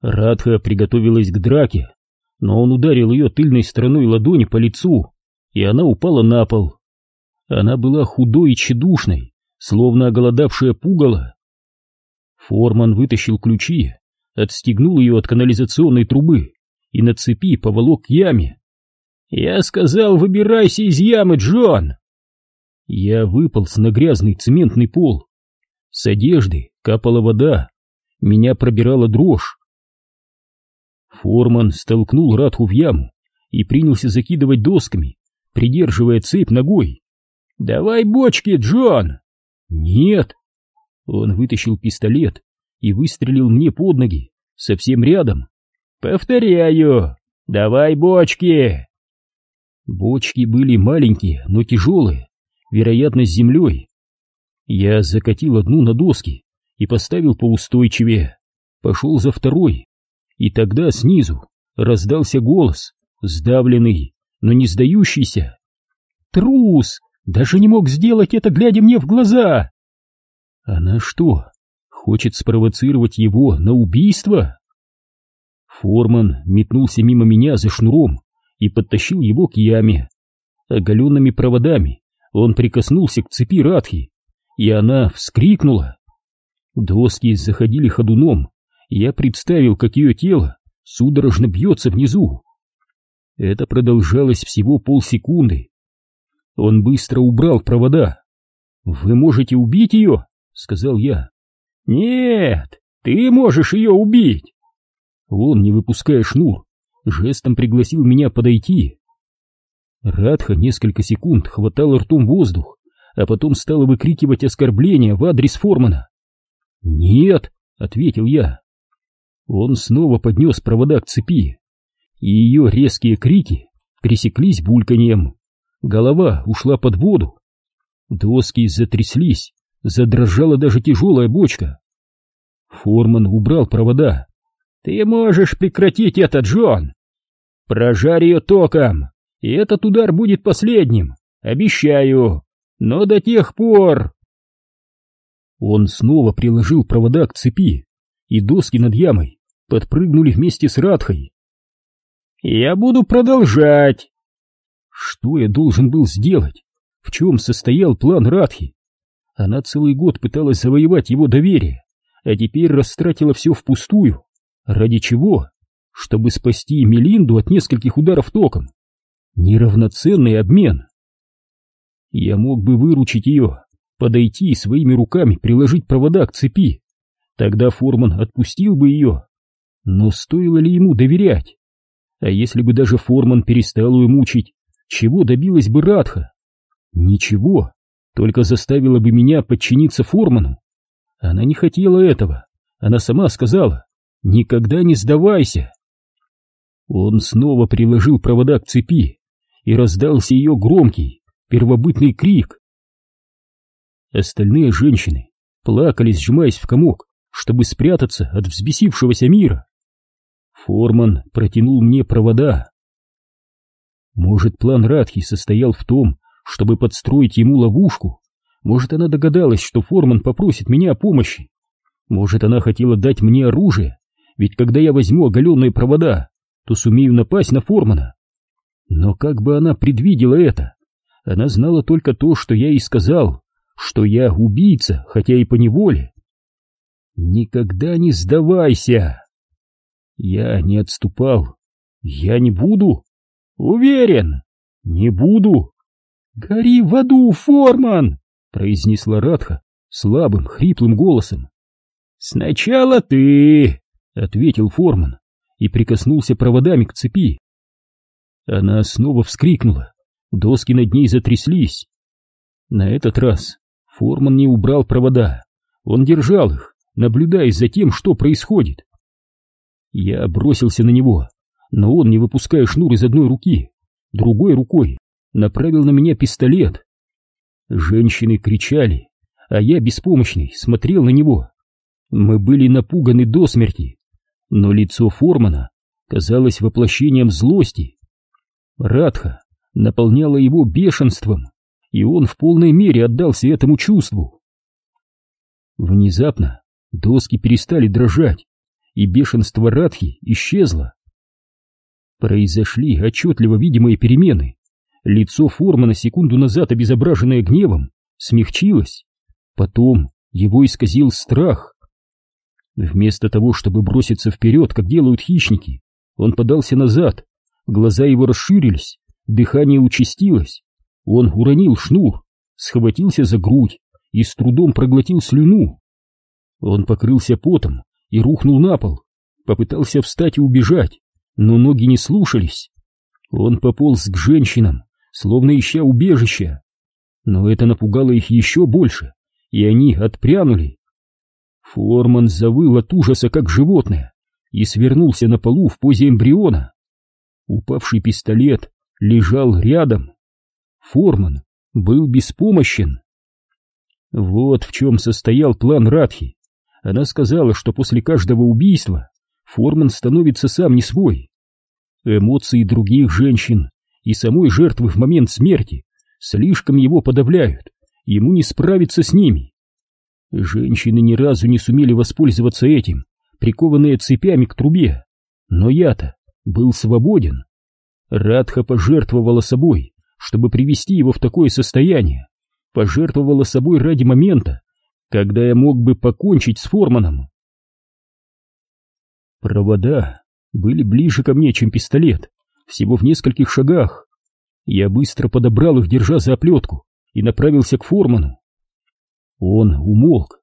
Радха приготовилась к драке, но он ударил ее тыльной стороной ладони по лицу, и она упала на пол. Она была худой и тщедушной, словно оголодавшая пугало. Форман вытащил ключи, отстегнул ее от канализационной трубы и на цепи поволок к яме. «Я сказал, выбирайся из ямы, Джон!» Я выполз на грязный цементный пол. С одежды капала вода, меня пробирала дрожь. Форман столкнул Радху в яму и принялся закидывать досками, придерживая цепь ногой. «Давай бочки, Джон!» «Нет!» Он вытащил пистолет и выстрелил мне под ноги, совсем рядом. «Повторяю! Давай бочки!» Бочки были маленькие, но тяжелые, вероятно, с землей. Я закатил одну на доски и поставил поустойчивее. Пошел за второй. И тогда снизу раздался голос, сдавленный, но не сдающийся. «Трус! Даже не мог сделать это, глядя мне в глаза!» «Она что, хочет спровоцировать его на убийство?» Форман метнулся мимо меня за шнуром и подтащил его к яме. Оголенными проводами он прикоснулся к цепи Радхи, и она вскрикнула. Доски заходили ходуном, я представил, как ее тело судорожно бьется внизу. Это продолжалось всего полсекунды. Он быстро убрал провода. «Вы можете убить ее?» — сказал я. «Нет, ты можешь ее убить!» Он, не выпуская шнур, жестом пригласил меня подойти. Радха несколько секунд хватала ртом воздух, а потом стала выкрикивать оскорбления в адрес Формана. «Нет!» — ответил я. Он снова поднес провода к цепи, и ее резкие крики пресеклись бульканьем. Голова ушла под воду. Доски затряслись, задрожала даже тяжелая бочка. Форман убрал провода. «Ты можешь прекратить это, Джон! Прожарь ее током, и этот удар будет последним, обещаю, но до тех пор...» Он снова приложил провода к цепи, и доски над ямой подпрыгнули вместе с Радхой. «Я буду продолжать!» Что я должен был сделать? В чем состоял план Радхи? Она целый год пыталась завоевать его доверие, а теперь растратила все впустую. Ради чего? Чтобы спасти Мелинду от нескольких ударов током. Неравноценный обмен. Я мог бы выручить ее, подойти и своими руками приложить провода к цепи. Тогда Форман отпустил бы ее. Но стоило ли ему доверять? А если бы даже Форман перестал ее мучить, чего добилась бы Радха? Ничего, только заставила бы меня подчиниться Форману. Она не хотела этого. Она сама сказала, никогда не сдавайся. Он снова приложил провода к цепи, и раздался ее громкий, первобытный крик. Остальные женщины плакали, сжимаясь в комок, чтобы спрятаться от взбесившегося мира. Форман протянул мне провода. Может, план Радхи состоял в том, чтобы подстроить ему ловушку? Может, она догадалась, что Форман попросит меня о помощи? Может, она хотела дать мне оружие? Ведь когда я возьму оголенные провода, то сумею напасть на Формана. Но как бы она предвидела это? Она знала только то, что я ей сказал, что я убийца, хотя и по неволе. Никогда не сдавайся. Я не отступал. Я не буду. Уверен, не буду. Гори в аду, Форман, произнесла Радха слабым, хриплым голосом. Сначала ты, ответил Форман и прикоснулся проводами к цепи. Она снова вскрикнула, доски над ней затряслись. На этот раз Форман не убрал провода, он держал их, наблюдая за тем, что происходит. Я бросился на него, но он, не выпуская шнур из одной руки, другой рукой направил на меня пистолет. Женщины кричали, а я, беспомощный, смотрел на него. Мы были напуганы до смерти, но лицо Формана казалось воплощением злости. Радха наполняла его бешенством, и он в полной мере отдался этому чувству. Внезапно доски перестали дрожать, и бешенство Радхи исчезло. Произошли отчетливо видимые перемены. Лицо Формана, секунду назад обезображенное гневом, смягчилось. Потом его исказил страх. Вместо того, чтобы броситься вперед, как делают хищники, он подался назад, глаза его расширились, дыхание участилось. Он уронил шнур, схватился за грудь и с трудом проглотил слюну. Он покрылся потом и рухнул на пол, попытался встать и убежать, но ноги не слушались. Он пополз к женщинам, словно ища убежища. Но это напугало их еще больше, и они отпрянули. Форман завыл от ужаса, как животное, и свернулся на полу в позе эмбриона. Упавший пистолет лежал рядом. Форман был беспомощен. Вот в чем состоял план Радхи. Она сказала, что после каждого убийства Форман становится сам не свой. Эмоции других женщин и самой жертвы в момент смерти слишком его подавляют, ему не справиться с ними. Женщины ни разу не сумели воспользоваться этим, прикованные цепями к трубе, но я-то был свободен. Радха пожертвовала собой, чтобы привести его в такое состояние, пожертвовала собой ради момента, когда я мог бы покончить с Форманом. Провода были ближе ко мне, чем пистолет, всего в нескольких шагах. Я быстро подобрал их, держа за оплетку, и направился к Форману. Он умолк.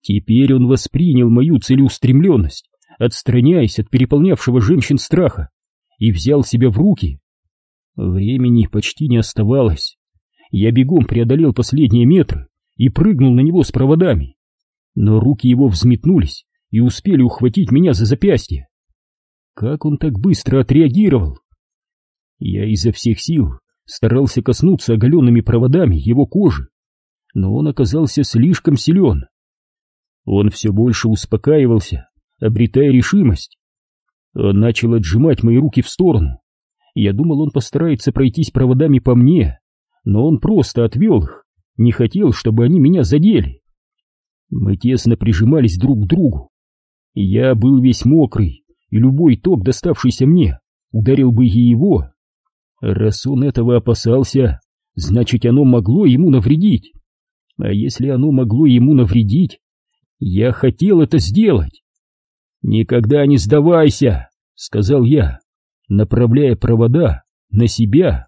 Теперь он воспринял мою целеустремленность, отстраняясь от переполнявшего женщин страха, и взял себя в руки. Времени почти не оставалось. Я бегом преодолел последние метры и прыгнул на него с проводами. Но руки его взметнулись и успели ухватить меня за запястье. Как он так быстро отреагировал? Я изо всех сил старался коснуться оголенными проводами его кожи, но он оказался слишком силен. Он все больше успокаивался, обретая решимость. Он начал отжимать мои руки в сторону. Я думал, он постарается пройтись проводами по мне, но он просто отвел их, не хотел, чтобы они меня задели. Мы тесно прижимались друг к другу. Я был весь мокрый, и любой ток, доставшийся мне, ударил бы и его. Раз он этого опасался, значит, оно могло ему навредить. А если оно могло ему навредить, я хотел это сделать. «Никогда не сдавайся!» — сказал я, направляя провода на себя.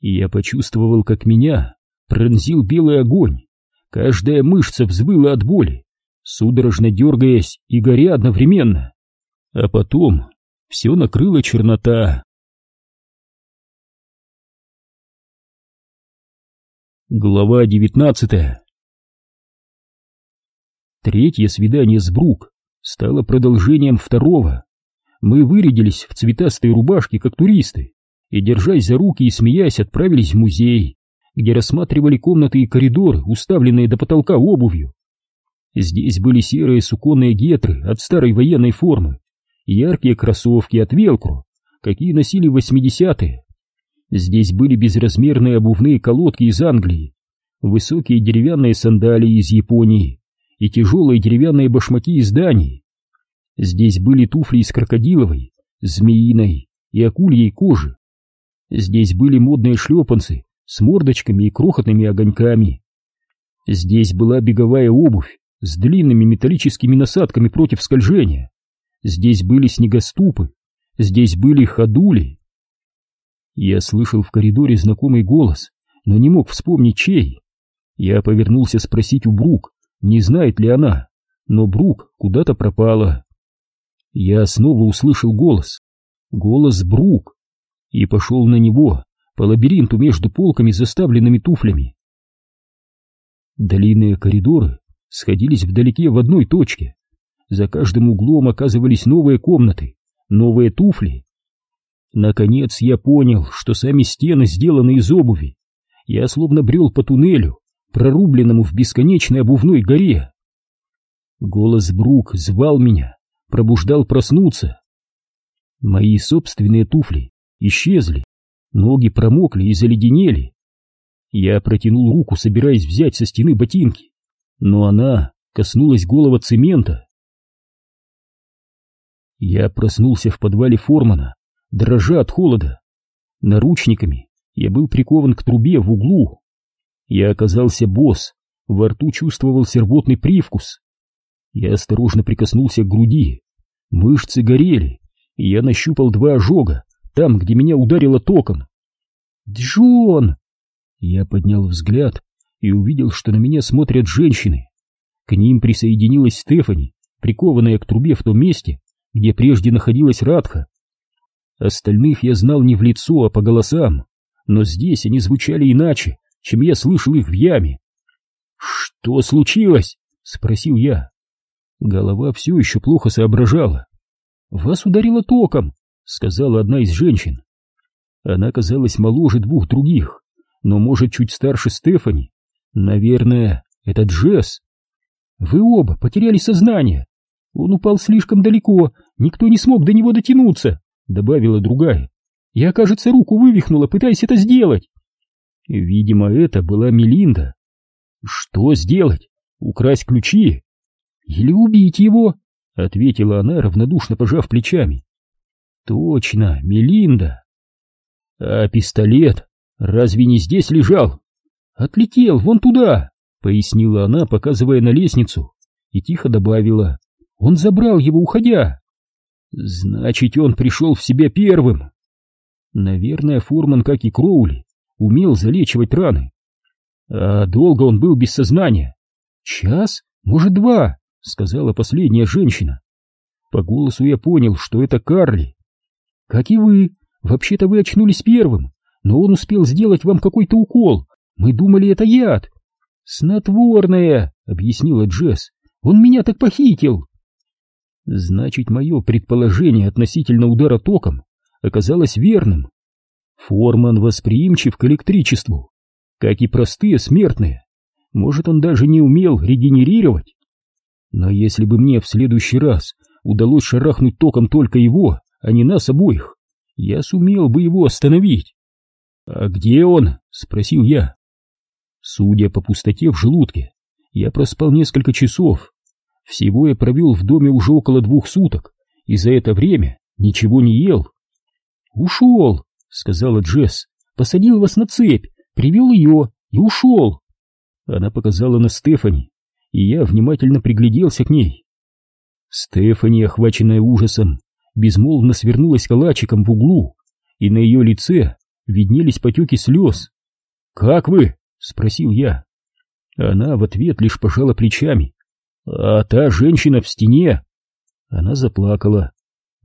И я почувствовал, как меня пронзил белый огонь. Каждая мышца взвыла от боли, судорожно дергаясь и горя одновременно. А потом все накрыла чернота. Глава девятнадцатая Третье свидание с Брук стало продолжением второго. Мы вырядились в цветастые рубашки, как туристы, и, держась за руки и смеясь, отправились в музей, где рассматривали комнаты и коридоры, уставленные до потолка обувью. Здесь были серые суконные гетры от старой военной формы, яркие кроссовки от велкро, какие носили в 80-е. Здесь были безразмерные обувные колодки из Англии, высокие деревянные сандалии из Японии и тяжелые деревянные башмаки из Дании. Здесь были туфли из крокодиловой, змеиной и акульей кожи. Здесь были модные шлепанцы с мордочками и крохотными огоньками. Здесь была беговая обувь с длинными металлическими насадками против скольжения. Здесь были снегоступы, здесь были ходули. Я слышал в коридоре знакомый голос, но не мог вспомнить чей. Я повернулся спросить у Брук, не знает ли она, но Брук куда-то пропала. Я снова услышал голос, голос Брук, и пошел на него, по лабиринту между полками, заставленными туфлями. Длинные коридоры сходились вдалеке в одной точке. За каждым углом оказывались новые комнаты, новые туфли. Наконец я понял, что сами стены сделаны из обуви. Я словно брел по туннелю, прорубленному в бесконечной обувной горе. Голос Брук звал меня, пробуждал проснуться. Мои собственные туфли исчезли, Ноги промокли и заледенели. Я протянул руку, собираясь взять со стены ботинки, но она коснулась голого цемента. Я проснулся в подвале Формана, дрожа от холода. Наручниками я был прикован к трубе в углу. Я оказался босс, во рту чувствовался рвотный привкус. Я осторожно прикоснулся к груди. Мышцы горели, и я нащупал два ожога, там, где меня ударило током. «Джон!» Я поднял взгляд и увидел, что на меня смотрят женщины. К ним присоединилась Стефани, прикованная к трубе в том месте, где прежде находилась Радха. Остальных я знал не в лицо, а по голосам, но здесь они звучали иначе, чем я слышал их в яме. «Что случилось?» — спросил я. Голова все еще плохо соображала. «Вас ударило током», — сказала одна из женщин. Она казалась моложе двух других, но, может, чуть старше Стефани. Наверное, это Джесс. Вы оба потеряли сознание. Он упал слишком далеко, никто не смог до него дотянуться, — добавила другая. Я, кажется, руку вывихнула, пытаясь это сделать. Видимо, это была Мелинда. Что сделать? Украсть ключи? Или убить его? — ответила она, равнодушно пожав плечами. Точно, Мелинда. А пистолет разве не здесь лежал? Отлетел вон туда, пояснила она, показывая на лестницу, и тихо добавила. Он забрал его, уходя. Значит, он пришел в себя первым. Наверное, Фурман, как и Кроули, умел залечивать раны. А долго он был без сознания? Час, может, два, сказала последняя женщина. По голосу я понял, что это Карли. Как и вы, вообще-то вы очнулись первым, но он успел сделать вам какой-то укол. Мы думали, это яд. Снотворное, объяснила Джесс. Он меня так похитил. Значит, мое предположение относительно удара током оказалось верным. Форман восприимчив к электричеству, как и простые смертные. Может, он даже не умел регенерировать. Но если бы мне в следующий раз удалось шарахнуть током только его, а не нас обоих, я сумел бы его остановить. «А где он?» — спросил я. Судя по пустоте в желудке, я проспал несколько часов. Всего я провел в доме уже около двух суток, и за это время ничего не ел. «Ушел», — сказала Джесс, — «посадил вас на цепь, привел ее и ушел». Она показала на Стефани, и я внимательно пригляделся к ней. Стефани, охваченная ужасом, безмолвно свернулась калачиком в углу, и на ее лице виднелись потеки слез. «Как вы?» — спросил я. Она в ответ лишь пожала плечами. «А та женщина в стене?» Она заплакала.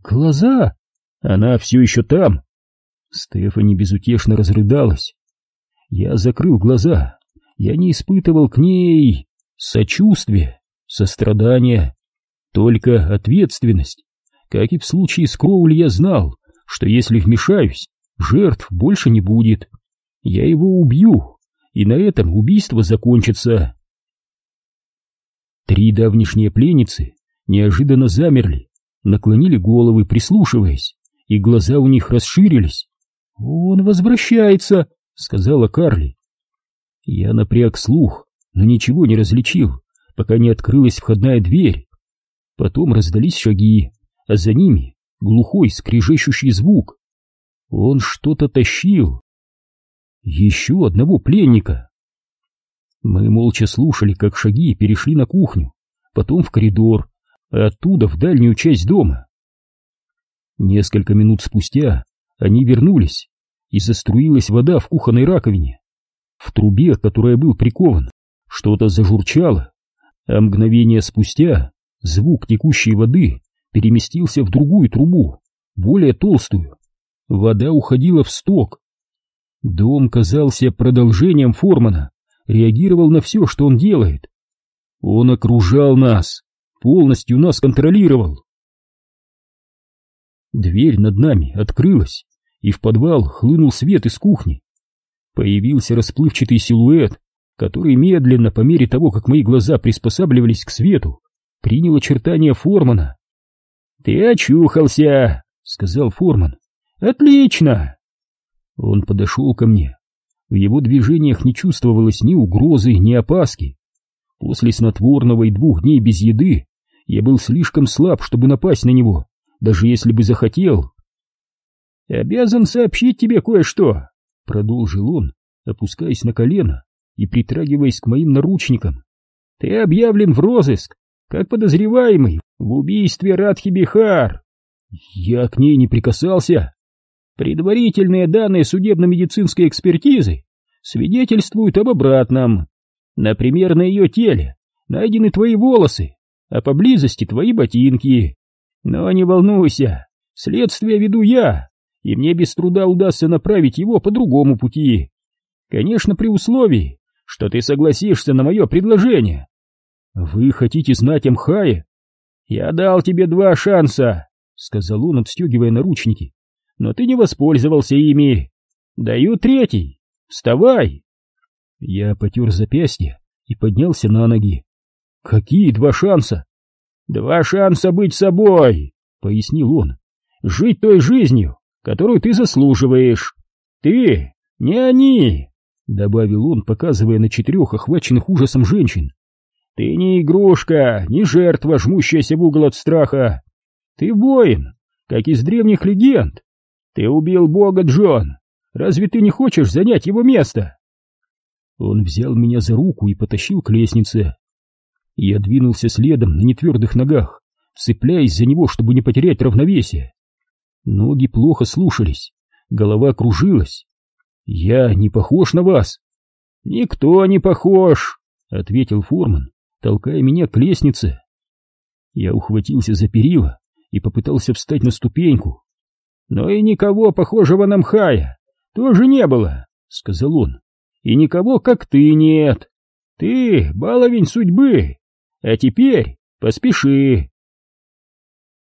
«Глаза!» Она все еще там. Стефани безутешно разрыдалась. Я закрыл глаза. Я не испытывал к ней сочувствия, сострадания, только ответственность. Как и в случае с Кроули я знал, что если вмешаюсь, жертв больше не будет. Я его убью, и на этом убийство закончится. Три давнишние пленницы неожиданно замерли, наклонили головы, прислушиваясь и глаза у них расширились. «Он возвращается!» — сказала Карли. Я напряг слух, но ничего не различил, пока не открылась входная дверь. Потом раздались шаги, а за ними глухой скрежещущий звук. Он что-то тащил. Еще одного пленника. Мы молча слушали, как шаги перешли на кухню, потом в коридор, а оттуда в дальнюю часть дома. Несколько минут спустя они вернулись, и заструилась вода в кухонной раковине. В трубе, к которой был прикован, что-то зажурчало, а мгновение спустя звук текущей воды переместился в другую трубу, более толстую. Вода уходила в сток. Дом казался продолжением Формана, реагировал на все, что он делает. Он окружал нас, полностью нас контролировал. Дверь над нами открылась, и в подвал хлынул свет из кухни. Появился расплывчатый силуэт, который медленно, по мере того, как мои глаза приспосабливались к свету, принял очертания Формана. «Ты очухался!» — сказал Форман. «Отлично!» Он подошел ко мне. В его движениях не чувствовалось ни угрозы, ни опаски. После снотворного и двух дней без еды я был слишком слаб, чтобы напасть на него, даже если бы захотел. «Обязан сообщить тебе кое-что», — продолжил он, опускаясь на колено и притрагиваясь к моим наручникам. «Ты объявлен в розыск, как подозреваемый в убийстве Радхи Бихар». «Я к ней не прикасался». «Предварительные данные судебно-медицинской экспертизы свидетельствуют об обратном. Например, на ее теле найдены твои волосы, а поблизости твои ботинки. Но не волнуйся, следствие веду я, и мне без труда удастся направить его по другому пути. Конечно, при условии, что ты согласишься на мое предложение. Вы хотите знать о? Я дал тебе два шанса, сказал он, отстегивая наручники, но ты не воспользовался ими. Даю третий. Вставай. Я потер запястье и поднялся на ноги. Какие два шанса? Два шанса быть собой, пояснил он. Жить той жизнью, которую ты заслуживаешь. Ты, не они, добавил он, показывая на четырех охваченных ужасом женщин. Ты не игрушка, не жертва, жмущаяся в угол от страха. Ты воин, как из древних легенд. Ты убил бога, Джон. Разве ты не хочешь занять его место? Он взял меня за руку и потащил к лестнице. Я двинулся следом на нетвердых ногах, цепляясь за него, чтобы не потерять равновесие. Ноги плохо слушались, голова кружилась. «Я не похож на вас!» «Никто не похож!» — ответил Форман, толкая меня к лестнице. Я ухватился за перила и попытался встать на ступеньку. «Но и никого похожего на Мхая тоже не было», — сказал он. «И никого, как ты, нет. Ты — баловень судьбы. А теперь поспеши,